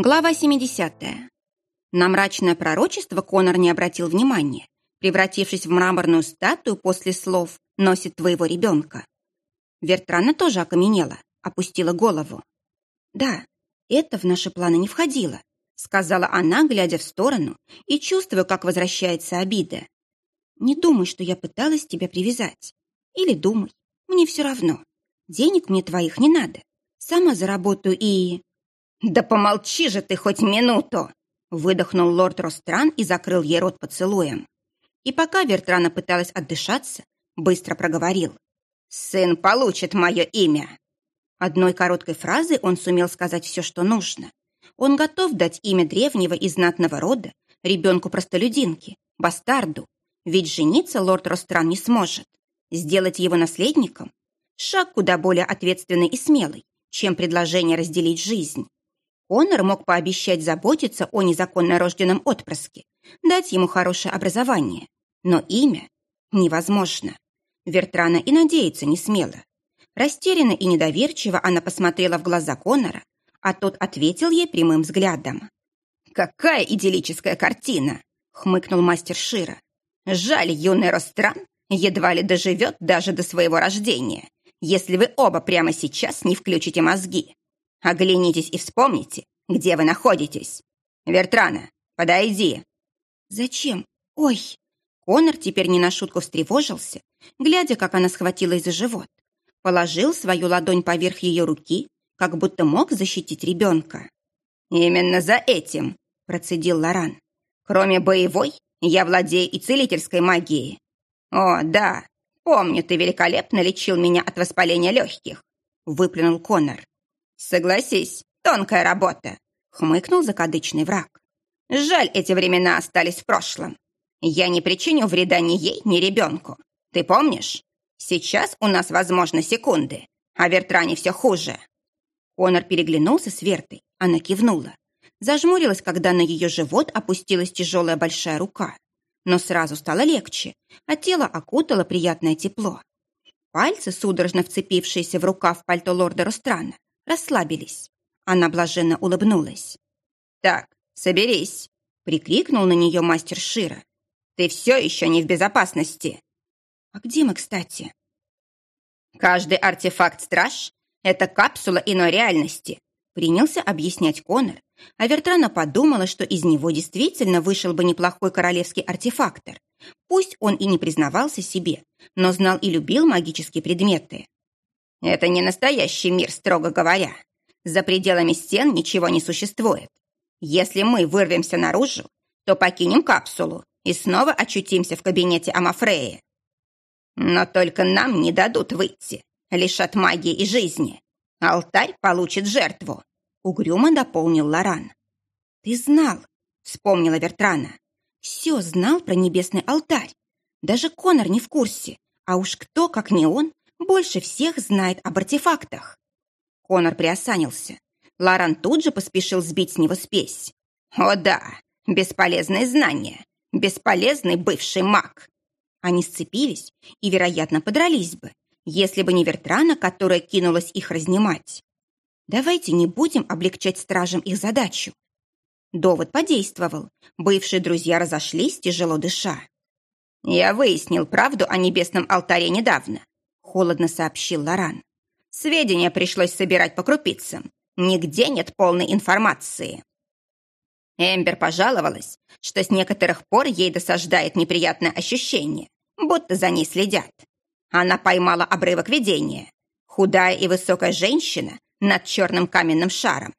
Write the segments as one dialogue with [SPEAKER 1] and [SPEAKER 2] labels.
[SPEAKER 1] Глава 70. На мрачное пророчество Конор не обратил внимания, превратившись в мраморную статую после слов «носит твоего ребенка». Вертрана тоже окаменела, опустила голову. «Да, это в наши планы не входило», сказала она, глядя в сторону и чувствуя, как возвращается обида. «Не думай, что я пыталась тебя привязать. Или думай, мне все равно. Денег мне твоих не надо. Сама заработаю и...»
[SPEAKER 2] «Да помолчи же ты хоть минуту!» Выдохнул лорд Ростран и закрыл ей рот поцелуем.
[SPEAKER 1] И пока Вертрана пыталась отдышаться, быстро проговорил.
[SPEAKER 2] «Сын получит мое имя!»
[SPEAKER 1] Одной короткой фразой он сумел сказать все, что нужно. Он готов дать имя древнего и знатного рода ребенку-простолюдинке, бастарду, ведь жениться лорд Ростран не сможет. Сделать его наследником – шаг куда более ответственный и смелый, чем предложение разделить жизнь. Конор мог пообещать заботиться о незаконно рожденном отпрыске, дать ему хорошее образование, но имя невозможно. Вертрана и надеяться не смела. Растерянно и недоверчиво она посмотрела в глаза Конора, а тот ответил ей прямым взглядом.
[SPEAKER 2] «Какая идиллическая картина!» — хмыкнул мастер Шира. «Жаль, юный Ростран едва ли доживет даже до своего рождения, если вы оба прямо сейчас не включите мозги. Оглянитесь и вспомните, где вы находитесь. Вертрана, подойди».
[SPEAKER 1] «Зачем? Ой!» Конор теперь не на шутку встревожился, глядя, как она схватилась за живот положил свою ладонь поверх ее руки, как будто мог защитить ребенка.
[SPEAKER 2] «Именно за этим», – процедил Лоран. «Кроме боевой, я владею и целительской магией. О, да, помню, ты великолепно лечил меня от воспаления легких», – выплюнул Конор. «Согласись, тонкая работа», – хмыкнул закадычный враг. «Жаль, эти времена остались в прошлом. Я не причиню вреда ни ей, ни ребенку. Ты помнишь? Сейчас у нас, возможно, секунды, а Вертране все хуже».
[SPEAKER 1] Конор переглянулся с Вертой, она кивнула. Зажмурилась, когда на ее живот опустилась тяжелая большая рука. Но сразу стало легче, а тело окутало приятное тепло. Пальцы, судорожно вцепившиеся в рукав пальто лорда Ространа, расслабились. Она блаженно улыбнулась.
[SPEAKER 2] «Так, соберись!» — прикрикнул на нее мастер Шира. «Ты все еще не в безопасности!»
[SPEAKER 1] «А где мы, кстати?»
[SPEAKER 2] «Каждый артефакт-страж — это капсула иной реальности», принялся объяснять Конор, а Вертрана подумала, что из него действительно вышел бы неплохой королевский артефактор. Пусть он и не признавался себе, но знал и любил магические предметы. «Это не настоящий мир, строго говоря. За пределами стен ничего не существует. Если мы вырвемся наружу, то покинем капсулу и снова очутимся в кабинете Амафреи. Но только нам не дадут выйти, лишат магии и жизни. Алтарь получит жертву», — угрюмо дополнил Лоран.
[SPEAKER 1] «Ты знал», — вспомнила Вертрана. «Все знал про небесный алтарь. Даже Конор не в курсе, а уж кто, как не он, больше всех знает об артефактах». Конор приосанился. Лоран тут же поспешил сбить с него спесь.
[SPEAKER 2] «О да, бесполезные знания, бесполезный бывший маг.
[SPEAKER 1] Они сцепились и, вероятно, подрались бы, если бы не Вертрана, которая кинулась их разнимать. Давайте не будем облегчать стражам их задачу. Довод подействовал. Бывшие друзья разошлись, тяжело дыша.
[SPEAKER 2] «Я выяснил правду о небесном алтаре недавно», — холодно сообщил Лоран. «Сведения пришлось собирать по крупицам. Нигде нет полной информации». Эмбер пожаловалась, что с некоторых пор ей досаждает неприятное ощущение, будто за ней следят. Она поймала обрывок видения. Худая и высокая женщина над черным каменным шаром.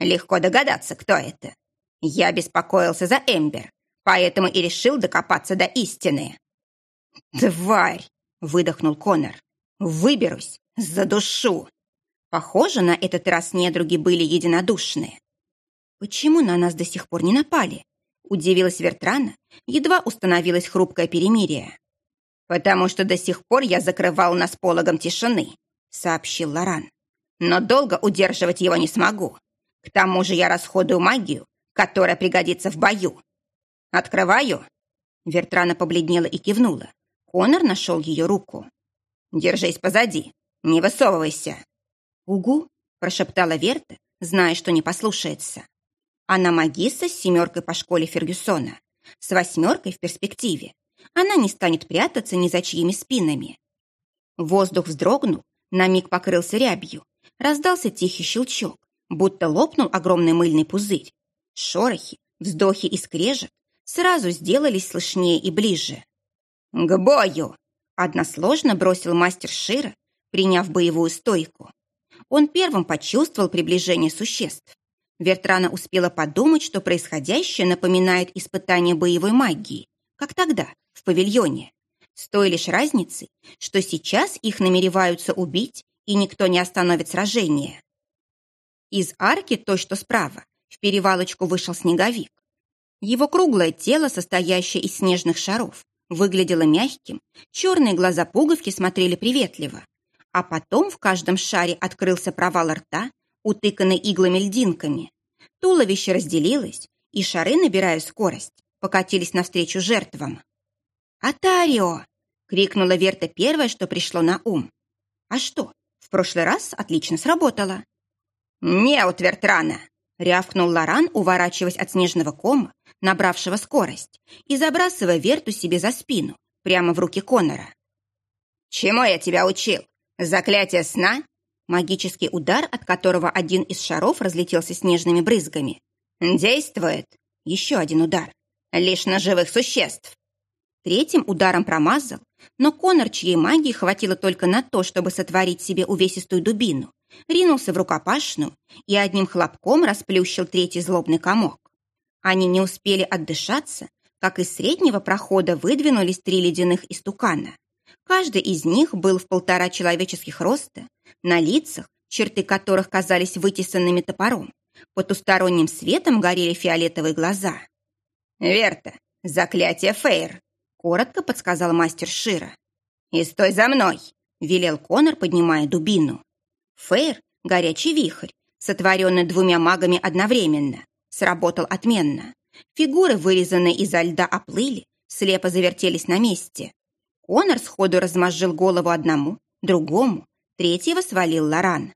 [SPEAKER 2] Легко догадаться, кто это. Я беспокоился за Эмбер, поэтому и решил докопаться до истины. «Тварь!» — выдохнул Конор. «Выберусь, за душу!» Похоже, на этот раз недруги были единодушные.
[SPEAKER 1] «Почему на нас до сих пор не напали?» Удивилась Вертрана, едва установилось хрупкое перемирие.
[SPEAKER 2] «Потому что до сих пор я закрывал нас пологом тишины», сообщил Лоран. «Но долго удерживать его не смогу. К тому же я расходую магию, которая пригодится в бою. Открываю?» Вертрана побледнела и кивнула. Конор нашел ее руку. «Держись позади, не высовывайся».
[SPEAKER 1] «Угу», прошептала Верта, зная, что не послушается. Она магисса с семеркой по школе Фергюсона, с восьмеркой в перспективе. Она не станет прятаться ни за чьими спинами. Воздух вздрогнул, на миг покрылся рябью. Раздался тихий щелчок, будто лопнул огромный мыльный пузырь. Шорохи, вздохи и скрежет сразу сделались слышнее и ближе. «К бою!» — односложно бросил мастер Шира, приняв боевую стойку. Он первым почувствовал приближение существ. Вертрана успела подумать, что происходящее напоминает испытание боевой магии, как тогда, в павильоне. С той лишь разницей, что сейчас их намереваются убить, и никто не остановит сражение. Из арки, той, что справа, в перевалочку вышел снеговик. Его круглое тело, состоящее из снежных шаров, выглядело мягким, черные глаза пуговки смотрели приветливо. А потом в каждом шаре открылся провал рта, утыканный иглами-льдинками. Туловище разделилось, и шары, набирая скорость, покатились навстречу жертвам. «Атарио!» — крикнула Верта первое, что пришло на ум. «А что, в прошлый раз отлично сработало». «Неут, Вертрана!» — рявкнул Лоран, уворачиваясь от снежного кома, набравшего скорость, и забрасывая Верту себе за спину, прямо в руки Конора. «Чему я тебя учил? Заклятие сна?» Магический удар, от которого один из шаров разлетелся снежными брызгами. «Действует!» Еще один удар. «Лишь на живых существ!» Третьим ударом промазал, но Конор, чьей магии хватило только на то, чтобы сотворить себе увесистую дубину, ринулся в рукопашную и одним хлопком расплющил третий злобный комок. Они не успели отдышаться, как из среднего прохода выдвинулись три ледяных истукана. Каждый из них был в полтора человеческих роста, на лицах, черты которых казались вытесанными топором. Потусторонним светом горели фиолетовые глаза. «Верта, заклятие Фейр!» коротко подсказал мастер Шира. «И стой за мной!» — велел Конор, поднимая дубину. Фейр, горячий вихрь, сотворенный двумя магами одновременно, сработал отменно. Фигуры, вырезанные изо льда, оплыли, слепо завертелись на месте. Конор сходу размозжил голову одному, другому, третьего свалил Лоран.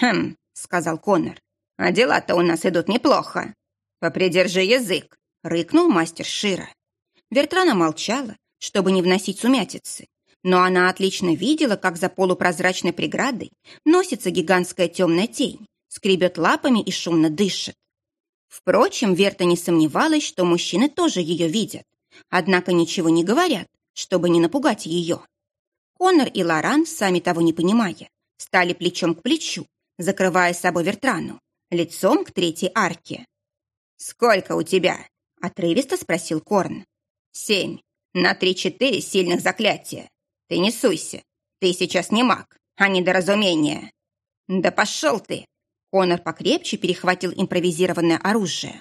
[SPEAKER 1] «Хм», — сказал Конор, — «а дела-то у нас идут неплохо». «Попридержи язык», — рыкнул мастер Шира. Вертрана молчала, чтобы не вносить сумятицы, но она отлично видела, как за полупрозрачной преградой носится гигантская темная тень, скребет лапами и шумно дышит. Впрочем, Верта не сомневалась, что мужчины тоже ее видят, однако ничего не говорят, чтобы не напугать ее. Конор и Лоран, сами того не понимая, стали плечом к плечу, закрывая собой Вертрану, лицом к третьей арке. «Сколько у тебя?» — отрывисто спросил Корн. Семь. На три-четыре сильных заклятия. Ты не суйся. Ты сейчас не маг, а недоразумение. Да пошел ты. Конор покрепче перехватил импровизированное оружие.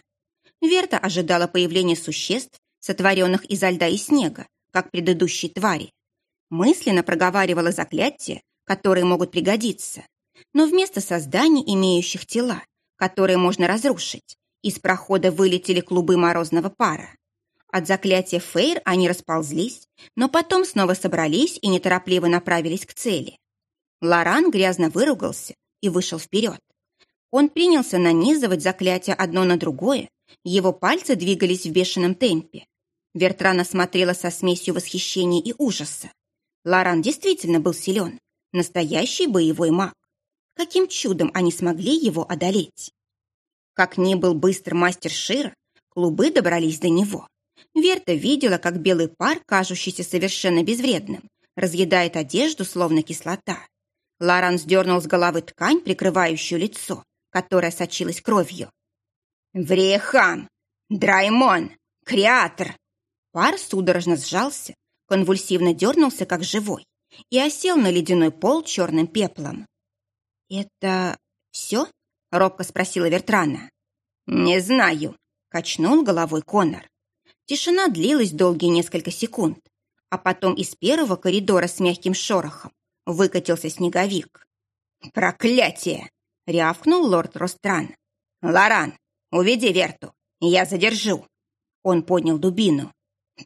[SPEAKER 1] Верта ожидала появления существ, сотворенных изо льда и снега, как предыдущие твари. Мысленно проговаривала заклятия, которые могут пригодиться. Но вместо созданий, имеющих тела, которые можно разрушить, из прохода вылетели клубы морозного пара. От заклятия Фейр они расползлись, но потом снова собрались и неторопливо направились к цели. Лоран грязно выругался и вышел вперед. Он принялся нанизывать заклятия одно на другое, его пальцы двигались в бешеном темпе. Вертрана смотрела со смесью восхищения и ужаса. Лоран действительно был силен, настоящий боевой маг. Каким чудом они смогли его одолеть? Как ни был быстр мастер Шира, клубы добрались до него. Верта видела, как белый пар, кажущийся совершенно безвредным, разъедает одежду, словно кислота. Ларан сдернул с головы ткань, прикрывающую лицо, которая сочилась кровью. «Врехам! Драймон! Креатор!» Пар судорожно сжался, конвульсивно дернулся, как живой, и осел на ледяной пол черным пеплом. «Это все?» — робко спросила Вертрана. «Не знаю», — качнул головой Конор. Тишина длилась долгие несколько секунд, а потом из первого коридора с мягким шорохом выкатился снеговик. «Проклятие!» — рявкнул лорд Ростран. «Лоран, уведи Верту, я задержу!» Он поднял дубину.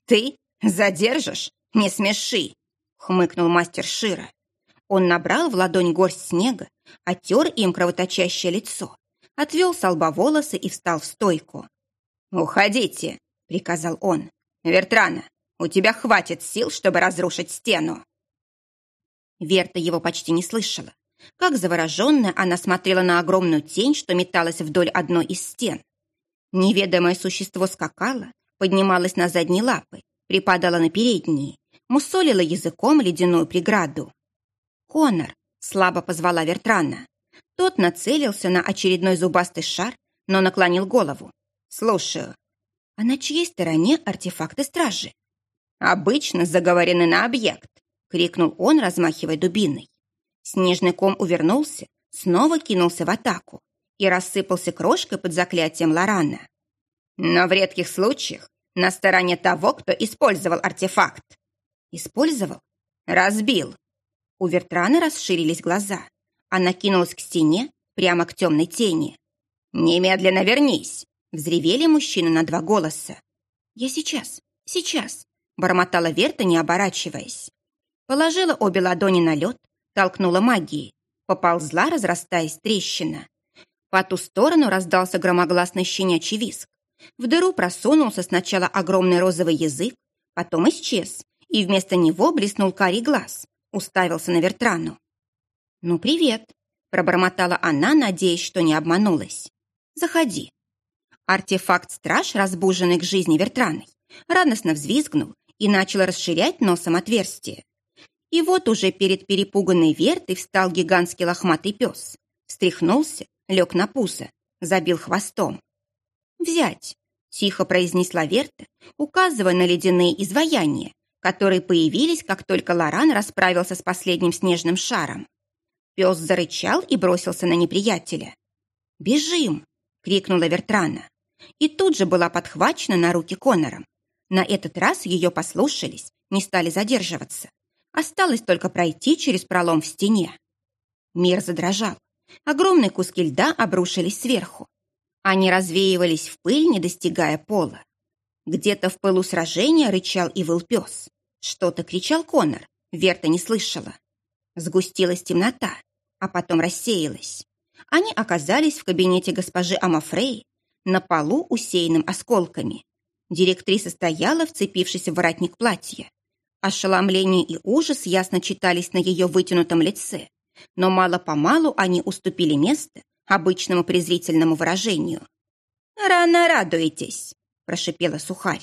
[SPEAKER 1] «Ты задержишь? Не смеши!» — хмыкнул мастер Шира. Он набрал в ладонь горсть снега, оттер им кровоточащее лицо, отвел с лба волосы и встал в стойку.
[SPEAKER 2] «Уходите!» — приказал он. «Вертрана, у тебя хватит сил, чтобы разрушить стену!»
[SPEAKER 1] Верта его почти не слышала. Как завороженная, она смотрела на огромную тень, что металась вдоль одной из стен. Неведомое существо скакало, поднималось на задние лапы, припадало на передние, мусолило языком ледяную преграду. «Конор!» — слабо позвала Вертрана. Тот нацелился на очередной зубастый шар, но наклонил голову. «Слушаю. А на чьей стороне артефакты стражи?»
[SPEAKER 2] «Обычно заговорены на объект», — крикнул он, размахивая дубиной.
[SPEAKER 1] Снежный ком увернулся, снова кинулся в атаку и рассыпался крошкой под заклятием Лорана.
[SPEAKER 2] «Но в редких случаях на стороне того, кто использовал артефакт».
[SPEAKER 1] «Использовал?»
[SPEAKER 2] «Разбил».
[SPEAKER 1] У Вертраны расширились глаза. Она кинулась к стене, прямо к темной тени.
[SPEAKER 2] «Немедленно вернись!»
[SPEAKER 1] — взревели мужчины на два голоса. «Я сейчас, сейчас!» — бормотала Верта, не оборачиваясь. Положила обе ладони на лед, толкнула магией. Поползла, разрастаясь трещина. По ту сторону раздался громогласный щенячий виск. В дыру просунулся сначала огромный розовый язык, потом исчез, и вместо него блеснул карий глаз, уставился на Вертрану. «Ну, привет», — пробормотала она, надеясь, что не обманулась. «Заходи». Артефакт-страж, разбуженный к жизни Вертраной, радостно взвизгнул и начал расширять носом отверстие. И вот уже перед перепуганной Вертой встал гигантский лохматый пес. Встряхнулся, лег на пузо, забил хвостом. «Взять!» — тихо произнесла Верта, указывая на ледяные изваяния, которые появились, как только Лоран расправился с последним снежным шаром. Пес зарычал и бросился на неприятеля. «Бежим!» — крикнула Вертрана. И тут же была подхвачена на руки Конором. На этот раз ее послушались, не стали задерживаться. Осталось только пройти через пролом в стене. Мир задрожал. Огромные куски льда обрушились сверху. Они развеивались в пыль, не достигая пола. Где-то в пылу сражения рычал и выл пес. Что-то кричал Конор, Верта не слышала. Сгустилась темнота, а потом рассеялась. Они оказались в кабинете госпожи Амафрей, на полу, усеянным осколками. Директриса стояла, вцепившись в воротник платья. Ошеломление и ужас ясно читались на ее вытянутом лице, но мало-помалу они уступили место обычному презрительному выражению.
[SPEAKER 2] «Рано радуетесь», –
[SPEAKER 1] прошипела сухарь.